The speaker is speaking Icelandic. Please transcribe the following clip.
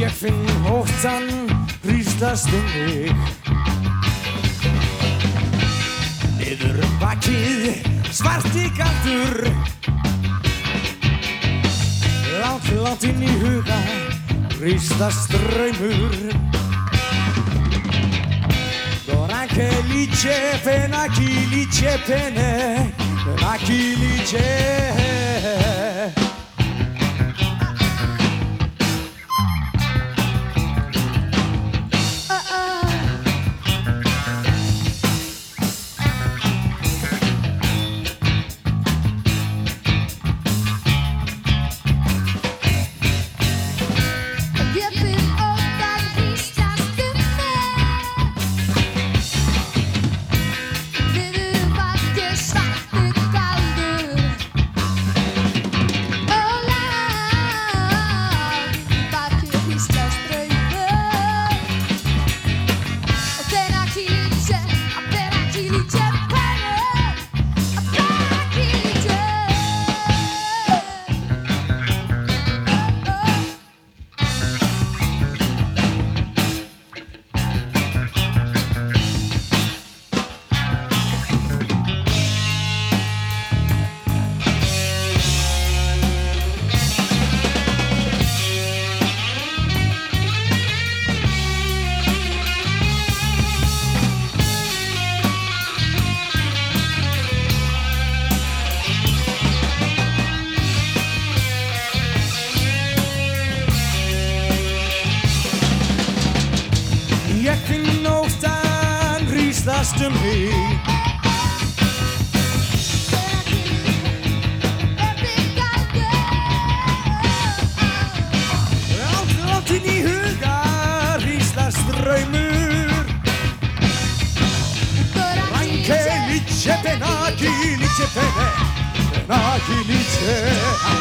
Ég finn hóttan hrýslast um mig. Niður um bakið svarti galdur. Látt, látt inn í huga hrýslast draumur. Dora che lì c'è pena chi lì c'è pene Ma chi lì Ég finn óttan hrýslast um mig. Látt, látt inn í huga hrýslast draumur. Anche lì c'è pena chi lì c'è pene Pena chi lì c'è